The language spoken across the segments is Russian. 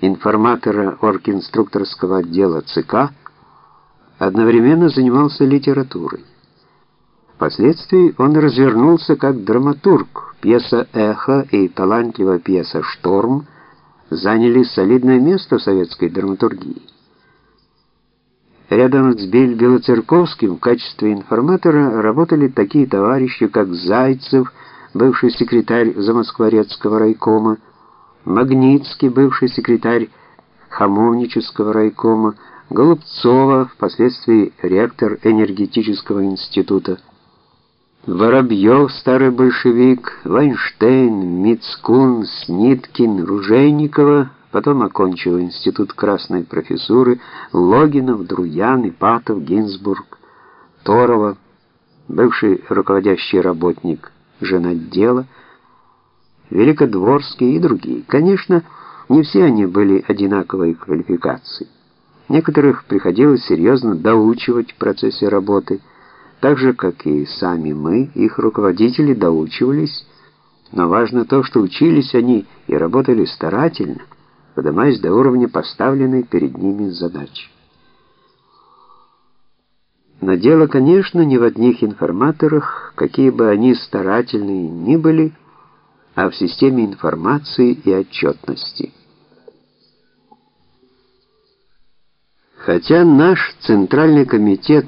информатора оргинструкторского отдела ЦК, одновременно занимался литературой. Впоследствии он развернулся как драматург. Пьеса «Эхо» и талантливая пьеса «Шторм» заняли солидное место в советской драматургии. Рядом с Бель Белоцерковским в качестве информатора работали такие товарищи, как Зайцев, бывший секретарь Замоскворецкого райкома, Магнитский, бывший секретарь Хамовнического райкома, Голубцова, впоследствии ректор энергетического института, Воробьев, старый большевик, Вайнштейн, Мицкун, Сниткин, Ружейникова, потом окончил институт красной профессуры, Логинов, Друян, Ипатов, Гинзбург, Торова, бывший руководящий работник женотдела, Великодворский и другие. Конечно, не все они были одинаковой квалификации. Некоторых приходилось серьезно доучивать в процессе работы, так же, как и сами мы, их руководители доучивались, но важно то, что учились они и работали старательно, поднимаясь до уровня поставленной перед ними задачи. Но дело, конечно, не в одних информаторах, какие бы они старательные ни были, а в системе информации и отчетности. Хотя наш Центральный комитет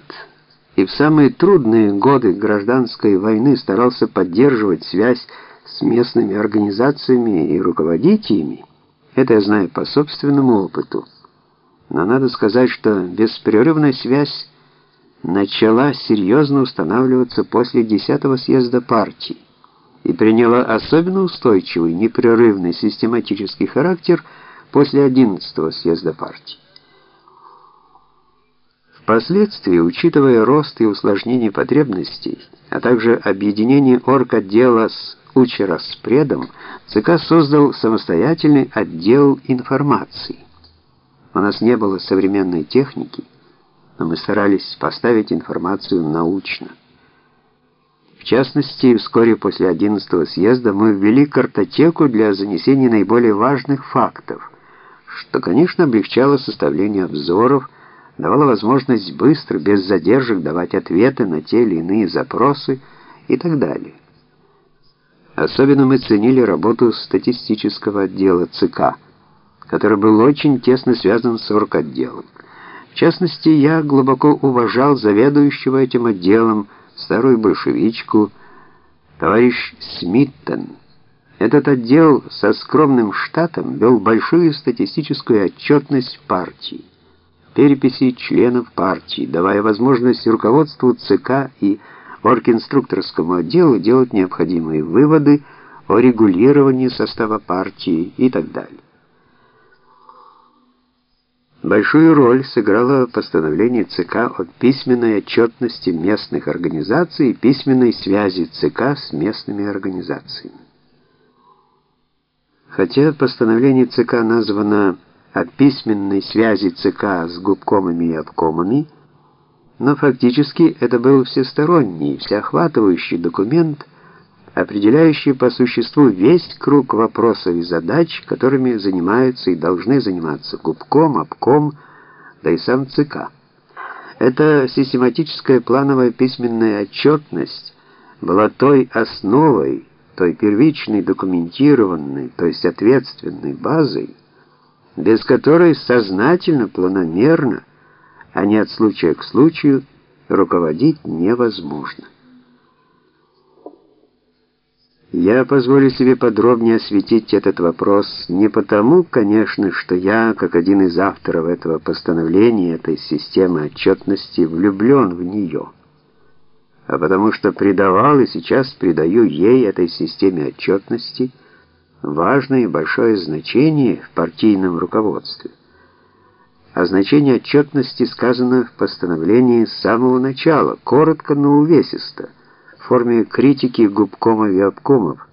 и в самые трудные годы гражданской войны старался поддерживать связь с местными организациями и руководить ими, это я знаю по собственному опыту. Но надо сказать, что беспрерывная связь начала серьезно устанавливаться после 10-го съезда партии и приняла особенно устойчивый, непрерывный, систематический характер после 11-го съезда партии. Впоследствии, учитывая рост и усложнение потребностей, а также объединение орготдела с Учероспредом, ЦК создал самостоятельный отдел информации. У нас не было современной техники, но мы старались поставить информацию научно. Частности, вскоре после 11-го съезда мы ввели картотеку для занесения наиболее важных фактов, что, конечно, облегчало составление обзоров, давало возможность быстро, без задержек давать ответы на те или иные запросы и так далее. Особенно мы ценили работу статистического отдела ЦК, который был очень тесно связан с орготделом. В частности, я глубоко уважал заведующего этим отделом, старую большевичку, товарищ Смиттон. Этот отдел со скромным штатом вел большую статистическую отчетность партии, переписи членов партии, давая возможность руководству ЦК и оргинструкторскому отделу делать необходимые выводы о регулировании состава партии и так далее. Большую роль сыграло постановление ЦК о письменной отчетности местных организаций и письменной связи ЦК с местными организациями. Хотя постановление ЦК названо о письменной связи ЦК с губкомами и обкомами, но фактически это был всесторонний, всеохватывающий документ, определяющий по существу весь круг вопросов и задач, которыми занимаются и должны заниматься губком, обком, да и сам ЦК. Эта систематическая плановая письменная отчетность была той основой, той первичной документированной, то есть ответственной базой, без которой сознательно, планомерно, а не от случая к случаю, руководить невозможно. Я позволю себе подробнее осветить этот вопрос не потому, конечно, что я, как один из авторов этого постановления, этой системы отчетности, влюблен в нее, а потому что придавал и сейчас придаю ей, этой системе отчетности, важное и большое значение в партийном руководстве. О значении отчетности сказано в постановлении с самого начала, коротко, но увесисто форме критики губкомов и обкомов,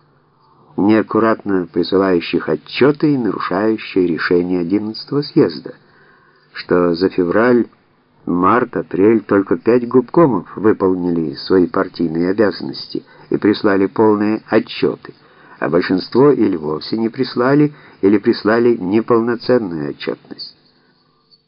неаккуратно присылающих отчеты и нарушающие решение 11-го съезда, что за февраль, март, апрель только пять губкомов выполнили свои партийные обязанности и прислали полные отчеты, а большинство или вовсе не прислали, или прислали неполноценную отчетность.